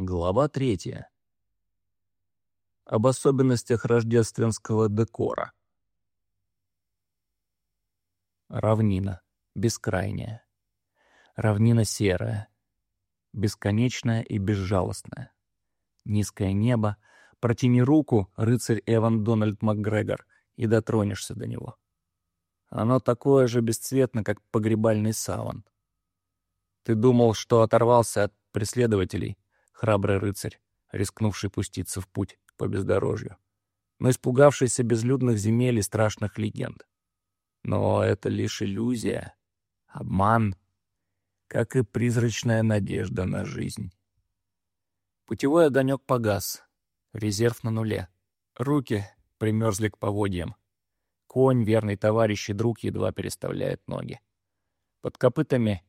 Глава третья. Об особенностях рождественского декора. Равнина. Бескрайняя. Равнина серая. Бесконечная и безжалостная. Низкое небо. Протяни руку, рыцарь Эван Дональд МакГрегор, и дотронешься до него. Оно такое же бесцветно, как погребальный саван. Ты думал, что оторвался от преследователей — храбрый рыцарь, рискнувший пуститься в путь по бездорожью, но испугавшийся безлюдных земель и страшных легенд. Но это лишь иллюзия, обман, как и призрачная надежда на жизнь. Путевой огонек погас, резерв на нуле. Руки примерзли к поводьям. Конь, верный товарищ и друг, едва переставляет ноги. Под копытами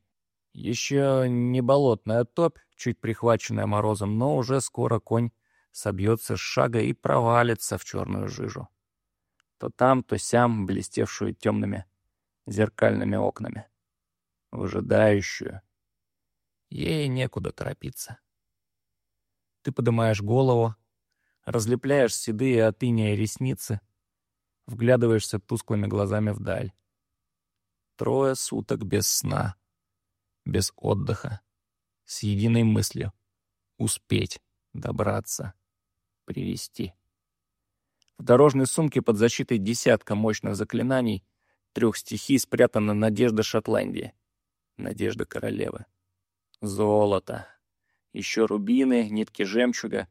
еще не болотная топь, чуть прихваченная морозом, но уже скоро конь собьется с шага и провалится в черную жижу. То там, то сям, блестевшую темными зеркальными окнами. Выжидающую. Ей некуда торопиться. Ты поднимаешь голову, разлепляешь седые от иния ресницы, вглядываешься тусклыми глазами вдаль. Трое суток без сна — без отдыха, с единой мыслью — успеть, добраться, привести. В дорожной сумке под защитой десятка мощных заклинаний трех стихий спрятана надежда Шотландии, надежда королевы. Золото, еще рубины, нитки жемчуга,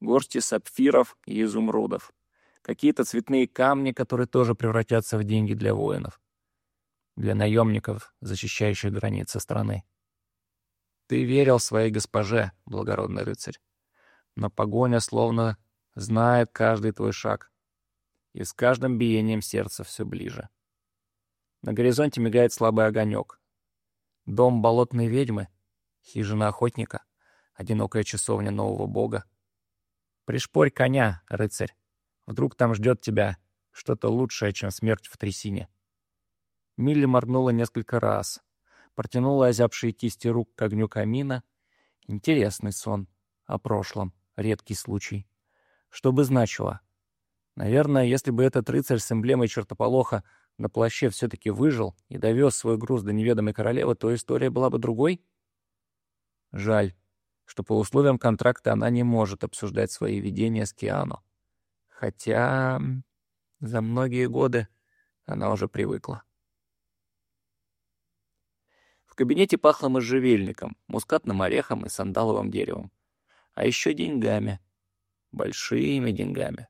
горсти сапфиров и изумрудов, какие-то цветные камни, которые тоже превратятся в деньги для воинов для наемников, защищающих границы страны. Ты верил своей госпоже, благородный рыцарь, но погоня словно знает каждый твой шаг, и с каждым биением сердца все ближе. На горизонте мигает слабый огонек. Дом болотной ведьмы, хижина охотника, одинокая часовня нового бога. Пришпорь коня, рыцарь. Вдруг там ждет тебя что-то лучшее, чем смерть в трясине. Милли моргнула несколько раз. Протянула озябшие кисти рук к огню камина. Интересный сон. О прошлом. Редкий случай. Что бы значило? Наверное, если бы этот рыцарь с эмблемой чертополоха на плаще все-таки выжил и довез свой груз до неведомой королевы, то история была бы другой? Жаль, что по условиям контракта она не может обсуждать свои видения с Киану. Хотя за многие годы она уже привыкла. Кабинете пахло можжевельником, мускатным орехом и сандаловым деревом. А еще деньгами. Большими деньгами.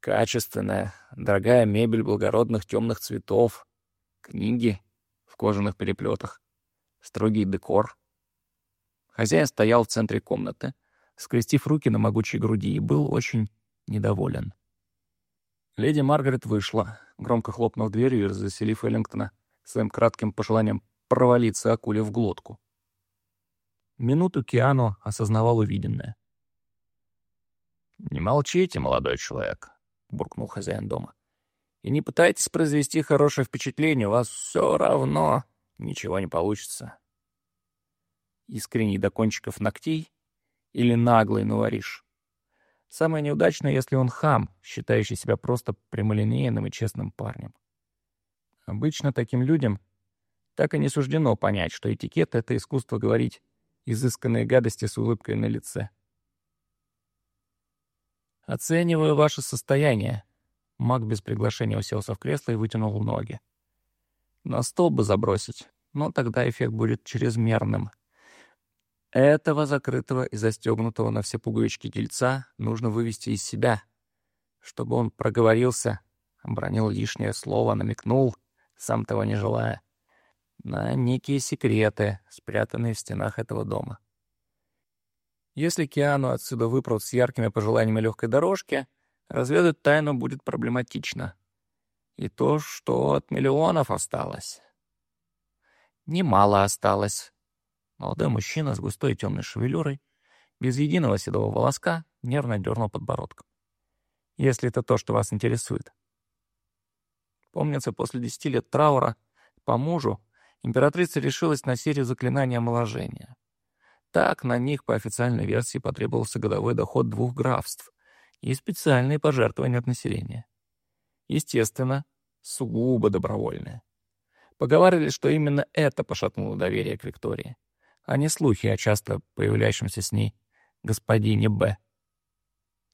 Качественная, дорогая мебель благородных темных цветов. Книги в кожаных переплетах. Строгий декор. Хозяин стоял в центре комнаты, скрестив руки на могучей груди, и был очень недоволен. Леди Маргарет вышла, громко хлопнув дверью и разоселив Эллингтона своим кратким пожеланием провалиться акуле в глотку. Минуту Киану осознавал увиденное. «Не молчите, молодой человек», — буркнул хозяин дома. «И не пытайтесь произвести хорошее впечатление, у вас все равно ничего не получится». Искренний до кончиков ногтей или наглый новориш. Самое неудачное, если он хам, считающий себя просто прямолинейным и честным парнем. Обычно таким людям так и не суждено понять, что этикет — это искусство говорить изысканные гадости с улыбкой на лице. «Оцениваю ваше состояние». Маг без приглашения уселся в кресло и вытянул ноги. «На стол бы забросить, но тогда эффект будет чрезмерным. Этого закрытого и застегнутого на все пуговички дельца нужно вывести из себя, чтобы он проговорился, обронил лишнее слово, намекнул, сам того не желая на некие секреты, спрятанные в стенах этого дома. Если Киану отсюда выпрут с яркими пожеланиями легкой дорожки, разведать тайну будет проблематично. И то, что от миллионов осталось. Немало осталось. Молодой мужчина с густой темной шевелюрой, без единого седого волоска, нервно дернул подбородком. Если это то, что вас интересует. Помнится, после десяти лет траура по мужу императрица решилась на серию заклинаний омоложения. Так на них по официальной версии потребовался годовой доход двух графств и специальные пожертвования от населения. Естественно, сугубо добровольные. Поговаривали, что именно это пошатнуло доверие к Виктории, а не слухи о часто появляющемся с ней господине Б.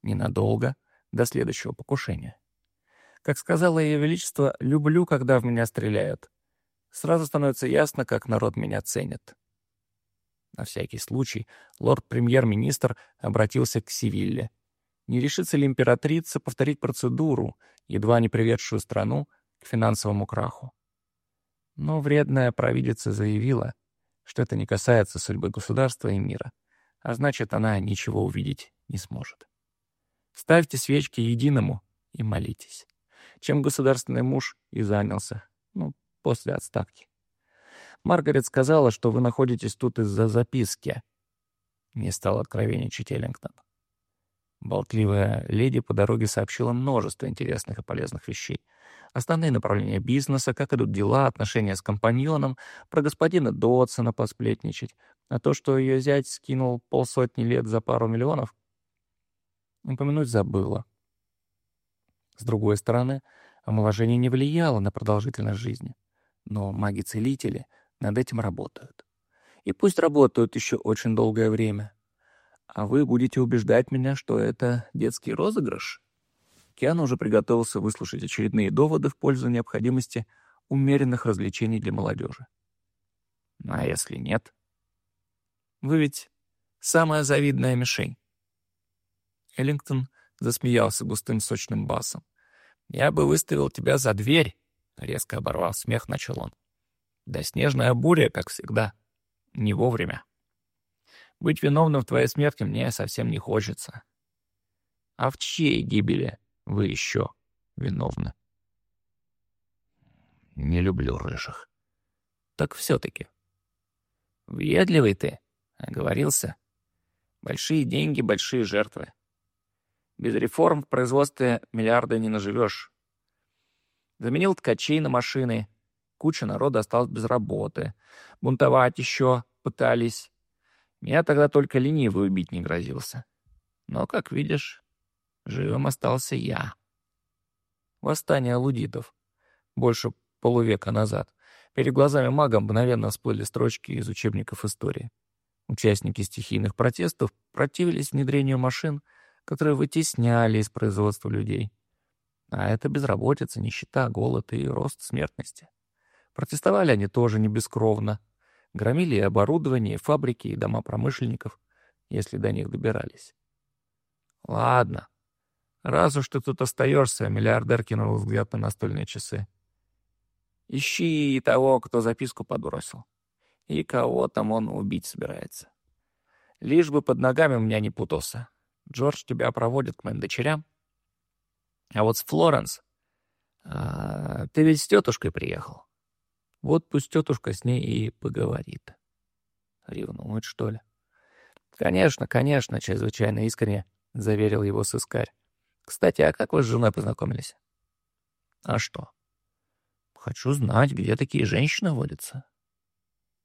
Ненадолго, до следующего покушения. Как сказала Ее Величество, люблю, когда в меня стреляют. Сразу становится ясно, как народ меня ценит. На всякий случай лорд-премьер-министр обратился к Севилле. Не решится ли императрица повторить процедуру, едва не приведшую страну к финансовому краху? Но вредная провидица заявила, что это не касается судьбы государства и мира, а значит, она ничего увидеть не сможет. Ставьте свечки единому и молитесь. Чем государственный муж и занялся, после отставки. Маргарет сказала, что вы находитесь тут из-за записки. Не стал откровенничать Эллингтон. Болтливая леди по дороге сообщила множество интересных и полезных вещей. Основные направления бизнеса, как идут дела, отношения с компаньоном, про господина Дотсона посплетничать, а то, что ее зять скинул полсотни лет за пару миллионов, упомянуть забыла. С другой стороны, омоложение не влияло на продолжительность жизни. Но маги-целители над этим работают. И пусть работают еще очень долгое время. А вы будете убеждать меня, что это детский розыгрыш? Киан уже приготовился выслушать очередные доводы в пользу необходимости умеренных развлечений для молодежи. А если нет? Вы ведь самая завидная мишень. Эллингтон засмеялся густым сочным басом. «Я бы выставил тебя за дверь!» — резко оборвав смех, начал он. «Да снежная буря, как всегда. Не вовремя. Быть виновным в твоей смерти мне совсем не хочется. А в чьей гибели вы еще виновны?» «Не люблю рыжих». «Так все-таки». «Въедливый ты», — оговорился. «Большие деньги, большие жертвы. Без реформ в производстве миллиарда не наживешь. Заменил ткачей на машины. Куча народа осталась без работы. Бунтовать еще пытались. Меня тогда только ленивый убить не грозился. Но, как видишь, живым остался я. Восстание лудитов. Больше полувека назад. Перед глазами мага мгновенно всплыли строчки из учебников истории. Участники стихийных протестов противились внедрению машин — которые вытесняли из производства людей. А это безработица, нищета, голод и рост смертности. Протестовали они тоже не бескровно. Громили и оборудование, и фабрики, и дома промышленников, если до них добирались. Ладно. Раз уж ты тут остаешься, миллиардер кинул взгляд на настольные часы. Ищи того, кто записку подбросил. И кого там он убить собирается. Лишь бы под ногами у меня не путался. Джордж тебя проводит к моим дочерям. А вот с Флоренс... А, ты ведь с тетушкой приехал. Вот пусть тетушка с ней и поговорит. Ревнует, что ли? Конечно, конечно, чрезвычайно искренне заверил его сыскарь. Кстати, а как вы с женой познакомились? А что? Хочу знать, где такие женщины водятся.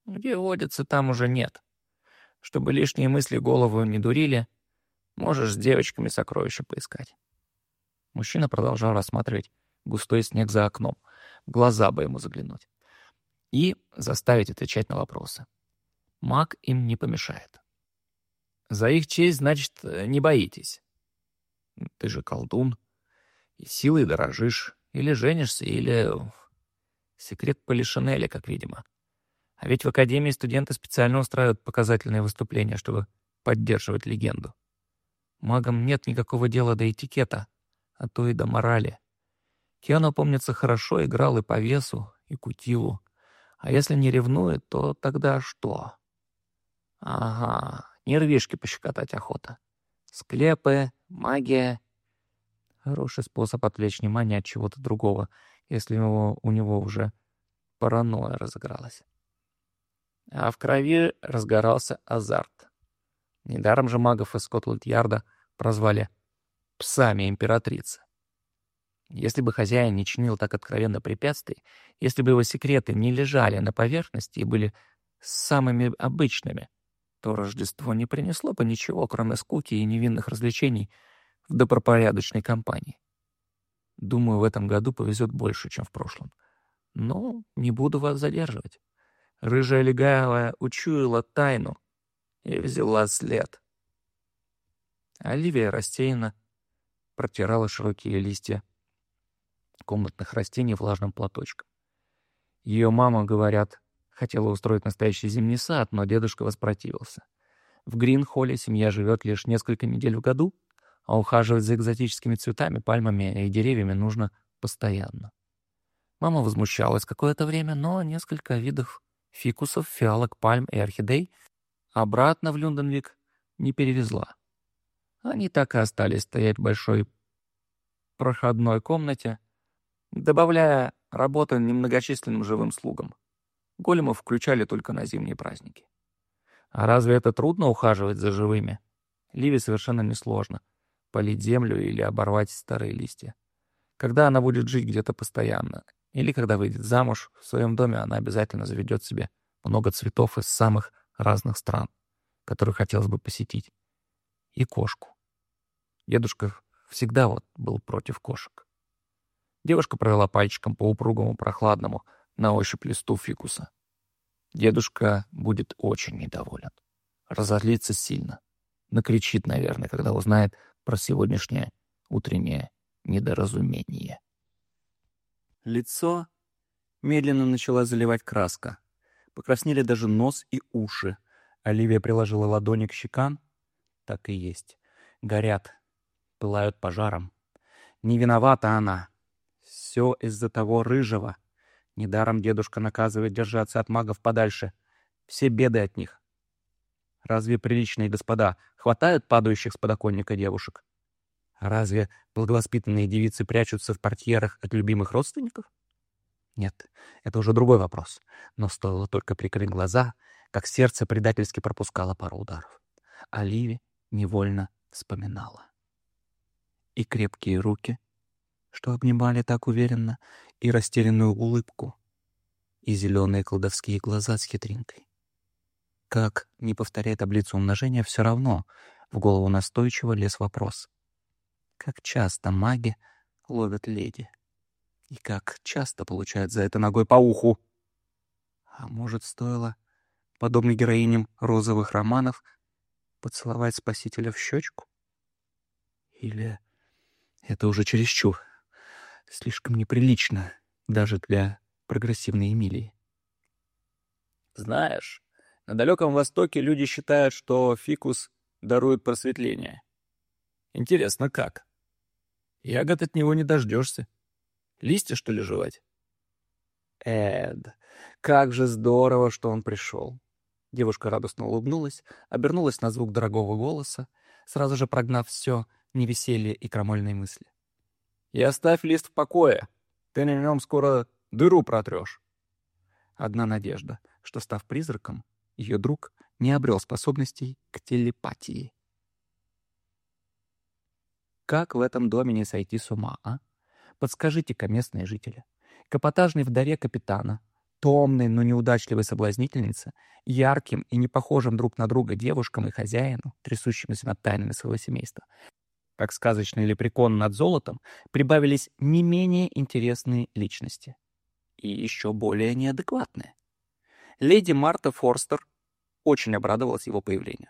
Где водятся, там уже нет. Чтобы лишние мысли голову не дурили, Можешь с девочками сокровища поискать». Мужчина продолжал рассматривать густой снег за окном. глаза бы ему заглянуть. И заставить отвечать на вопросы. Маг им не помешает. «За их честь, значит, не боитесь. Ты же колдун. И силой дорожишь. Или женишься, или... Секрет Полишинеля, как видимо. А ведь в Академии студенты специально устраивают показательные выступления, чтобы поддерживать легенду. Магам нет никакого дела до этикета, а то и до морали. Киану, помнится, хорошо играл и по весу, и кутилу. А если не ревнует, то тогда что? Ага, нервишки пощекотать охота. Склепы, магия. Хороший способ отвлечь внимание от чего-то другого, если у, у него уже паранойя разыгралась. А в крови разгорался азарт. Недаром же магов из Скотланд-Ярда прозвали «псами императрицы». Если бы хозяин не чинил так откровенно препятствий, если бы его секреты не лежали на поверхности и были самыми обычными, то Рождество не принесло бы ничего, кроме скуки и невинных развлечений в добропорядочной компании. Думаю, в этом году повезет больше, чем в прошлом. Но не буду вас задерживать. Рыжая легавая учуяла тайну и взяла след. Оливия рассеянно протирала широкие листья комнатных растений влажным платочком. Ее мама, говорят, хотела устроить настоящий зимний сад, но дедушка воспротивился. В Грин-холле семья живет лишь несколько недель в году, а ухаживать за экзотическими цветами, пальмами и деревьями нужно постоянно. Мама возмущалась какое-то время, но несколько видов фикусов, фиалок, пальм и орхидей обратно в Люнденвик не перевезла. Они так и остались стоять в большой проходной комнате, добавляя работу немногочисленным живым слугам. Големов включали только на зимние праздники. А разве это трудно ухаживать за живыми? Ливе совершенно несложно — полить землю или оборвать старые листья. Когда она будет жить где-то постоянно, или когда выйдет замуж, в своем доме она обязательно заведет себе много цветов из самых разных стран, которые хотелось бы посетить, и кошку. Дедушка всегда вот был против кошек. Девушка провела пальчиком по упругому прохладному на ощупь листу фикуса. Дедушка будет очень недоволен. Разозлится сильно. Накричит, наверное, когда узнает, про сегодняшнее утреннее недоразумение. Лицо медленно начала заливать краска. Покраснели даже нос и уши. Оливия приложила ладони к щекам. Так и есть. Горят, пылают пожаром. Не виновата она. Все из-за того рыжего. Недаром дедушка наказывает держаться от магов подальше. Все беды от них. Разве приличные господа хватают падающих с подоконника девушек? Разве благовоспитанные девицы прячутся в портьерах от любимых родственников? Нет, это уже другой вопрос. Но стоило только прикрыть глаза, как сердце предательски пропускало пару ударов. Оливи невольно вспоминала. И крепкие руки, что обнимали так уверенно, и растерянную улыбку, и зеленые колдовские глаза с хитринкой. Как, не повторяя таблицу умножения, все равно в голову настойчиво лез вопрос. Как часто маги ловят леди? И как часто получают за это ногой по уху? А может, стоило, подобно героиням розовых романов, поцеловать спасителя в щечку? Или это уже чересчур? Слишком неприлично даже для прогрессивной Эмилии. Знаешь, на Далеком Востоке люди считают, что фикус дарует просветление. Интересно, как? Ягод от него не дождешься. Листья, что ли, жевать? Эд, как же здорово, что он пришел. Девушка радостно улыбнулась, обернулась на звук дорогого голоса, сразу же прогнав все невеселье и крамольные мысли. «И оставь лист в покое. Ты на нем скоро дыру протрешь». Одна надежда, что, став призраком, ее друг не обрел способностей к телепатии. Как в этом доме не сойти с ума, а? Подскажите-ка, местные жители. Капотажный в даре капитана, томной, но неудачливой соблазнительнице, ярким и не похожим друг на друга девушкам и хозяину, трясущимся над тайнами своего семейства, как сказочный лепрекон над золотом, прибавились не менее интересные личности. И еще более неадекватные. Леди Марта Форстер очень обрадовалась его появлению.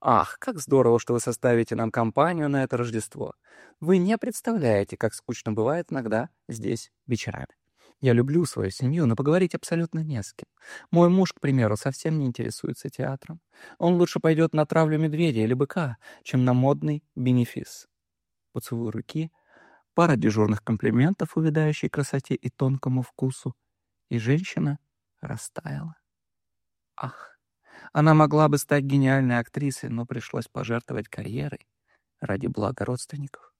«Ах, как здорово, что вы составите нам компанию на это Рождество. Вы не представляете, как скучно бывает иногда здесь вечерами. Я люблю свою семью, но поговорить абсолютно не с кем. Мой муж, к примеру, совсем не интересуется театром. Он лучше пойдет на травлю медведя или быка, чем на модный бенефис. Поцелуй руки, пара дежурных комплиментов увядающей красоте и тонкому вкусу, и женщина растаяла. Ах, она могла бы стать гениальной актрисой, но пришлось пожертвовать карьерой ради блага родственников.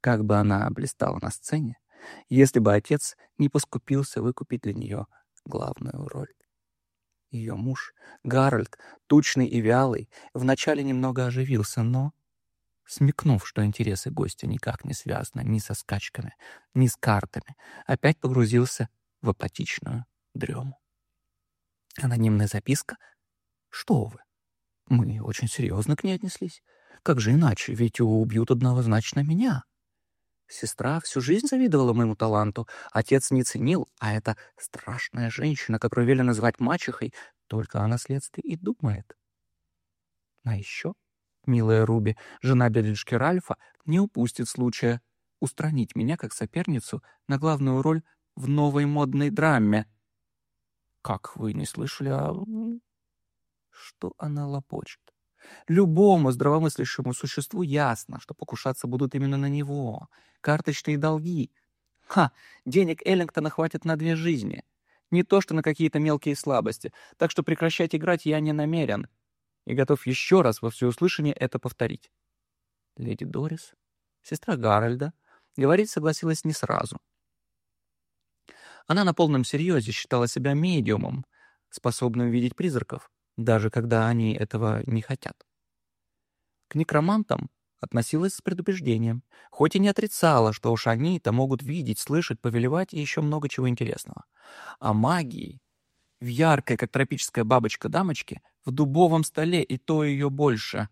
Как бы она блистала на сцене, если бы отец не поскупился выкупить для нее главную роль. Ее муж, Гарольд, тучный и вялый, вначале немного оживился, но, смекнув, что интересы гостя никак не связаны ни со скачками, ни с картами, опять погрузился в апатичную дрему. Анонимная записка? Что вы? Мы очень серьезно к ней отнеслись. Как же иначе, ведь убьют однозначно меня. Сестра всю жизнь завидовала моему таланту, отец не ценил, а эта страшная женщина, которую велено называть мачехой, только о наследстве и думает. А еще милая Руби, жена дядюшки Ральфа, не упустит случая устранить меня как соперницу на главную роль в новой модной драме. Как вы не слышали о... Что она лопочет? Любому здравомыслящему существу ясно, что покушаться будут именно на него. Карточные долги. Ха, денег Эллингтона хватит на две жизни. Не то, что на какие-то мелкие слабости. Так что прекращать играть я не намерен. И готов еще раз во всеуслышание это повторить. Леди Дорис, сестра Гарольда, говорить согласилась не сразу. Она на полном серьезе считала себя медиумом, способным видеть призраков даже когда они этого не хотят. К некромантам относилась с предупреждением, хоть и не отрицала, что уж они-то могут видеть, слышать, повелевать и еще много чего интересного. А магии в яркой, как тропическая бабочка-дамочке, в дубовом столе и то ее больше.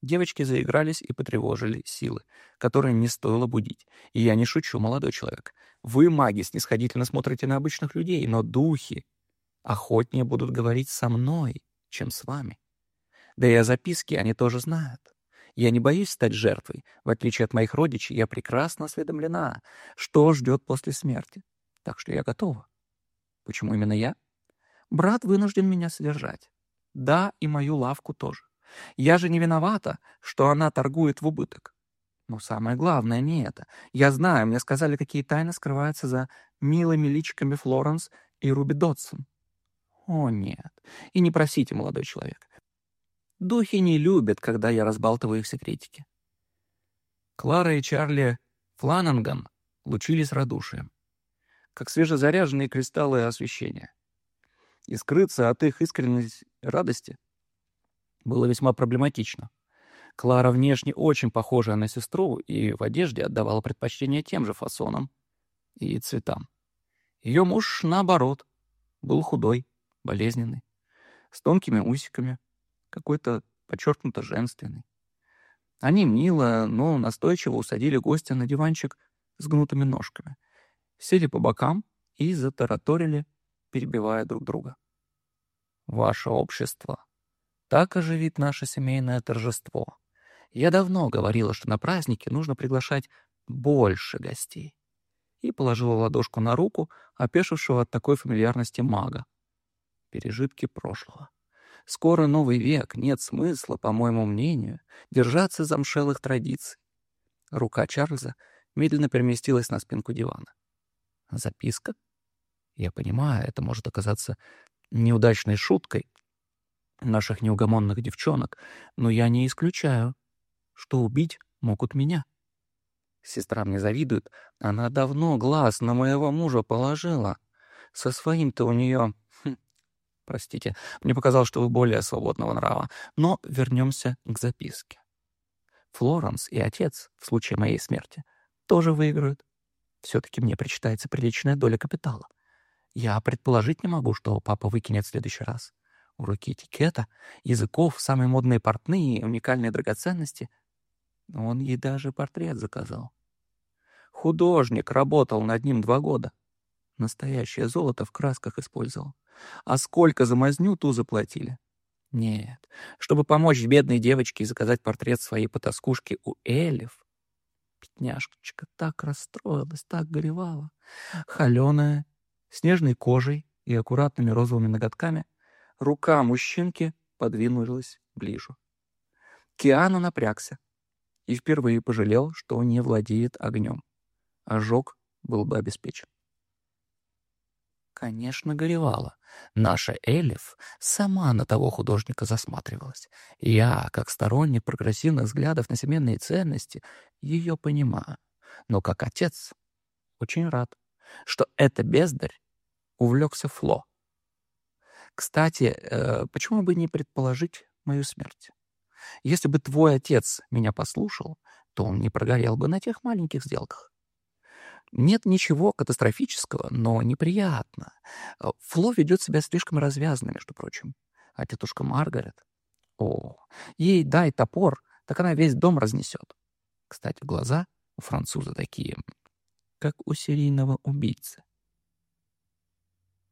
Девочки заигрались и потревожили силы, которые не стоило будить. И я не шучу, молодой человек. Вы, маги, снисходительно смотрите на обычных людей, но духи охотнее будут говорить со мной, чем с вами. Да и о записке они тоже знают. Я не боюсь стать жертвой. В отличие от моих родичей, я прекрасно осведомлена, что ждет после смерти. Так что я готова. Почему именно я? Брат вынужден меня содержать. Да, и мою лавку тоже. Я же не виновата, что она торгует в убыток. Но самое главное не это. Я знаю, мне сказали, какие тайны скрываются за милыми личиками Флоренс и Руби Дотсон. О, нет. И не просите, молодой человек. Духи не любят, когда я разбалтываю их секретики. Клара и Чарли Флананган лучились радушием, как свежезаряженные кристаллы освещения. И скрыться от их искренней радости было весьма проблематично. Клара внешне очень похожая на сестру и в одежде отдавала предпочтение тем же фасонам и цветам. Ее муж, наоборот, был худой, болезненный, с тонкими усиками, какой-то подчеркнуто женственный. Они мило, но настойчиво усадили гостя на диванчик с гнутыми ножками, сели по бокам и затараторили, перебивая друг друга. «Ваше общество так оживит наше семейное торжество. Я давно говорила, что на праздники нужно приглашать больше гостей». И положила ладошку на руку опешившего от такой фамильярности мага пережитки прошлого. Скоро новый век, нет смысла, по моему мнению, держаться замшелых традиций. Рука Чарльза медленно переместилась на спинку дивана. Записка? Я понимаю, это может оказаться неудачной шуткой наших неугомонных девчонок, но я не исключаю, что убить могут меня. Сестра мне завидует, она давно глаз на моего мужа положила. Со своим-то у нее Простите, мне показалось, что вы более свободного нрава. Но вернемся к записке. Флоренс и отец, в случае моей смерти, тоже выиграют. Все-таки мне причитается приличная доля капитала. Я предположить не могу, что папа выкинет в следующий раз. Уроки этикета, языков, самые модные портные, уникальные драгоценности. Он ей даже портрет заказал. Художник работал над ним два года. Настоящее золото в красках использовал. А сколько за мазню ту заплатили? Нет, чтобы помочь бедной девочке и заказать портрет своей потаскушки у Элев. Пятняшечка так расстроилась, так горевала. Холеная, с нежной кожей и аккуратными розовыми ноготками, рука мужчинки подвинулась ближе. Киану напрягся и впервые пожалел, что не владеет огнем. Ожог был бы обеспечен. Конечно, горевала. Наша Элиф сама на того художника засматривалась. Я, как сторонник прогрессивных взглядов на семейные ценности, ее понимаю. Но как отец очень рад, что это бездарь увлекся Фло. Кстати, э, почему бы не предположить мою смерть? Если бы твой отец меня послушал, то он не прогорел бы на тех маленьких сделках. Нет ничего катастрофического, но неприятно. Э, Фло ведет себя слишком развязно, между прочим. А тетушка Маргарет О, ей дай топор, так она весь дом разнесет. Кстати, глаза у француза такие, как у серийного убийцы.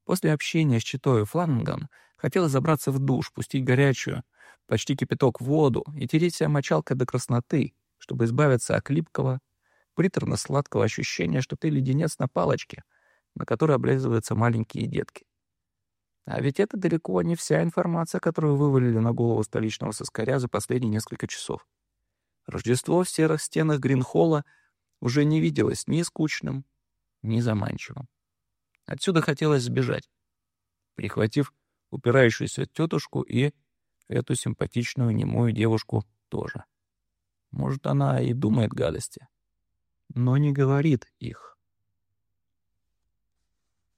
После общения с читой Фланган хотелось забраться в душ, пустить горячую, почти кипяток в воду и тереть себя мочалкой до красноты, чтобы избавиться от липкого, приторно-сладкого ощущения, что ты леденец на палочке, на которой облизываются маленькие детки. А ведь это далеко не вся информация, которую вывалили на голову столичного соскаря за последние несколько часов. Рождество в серых стенах Гринхолла уже не виделось ни скучным, ни заманчивым. Отсюда хотелось сбежать, прихватив упирающуюся тетушку и эту симпатичную немую девушку тоже. Может, она и думает гадости, но не говорит их.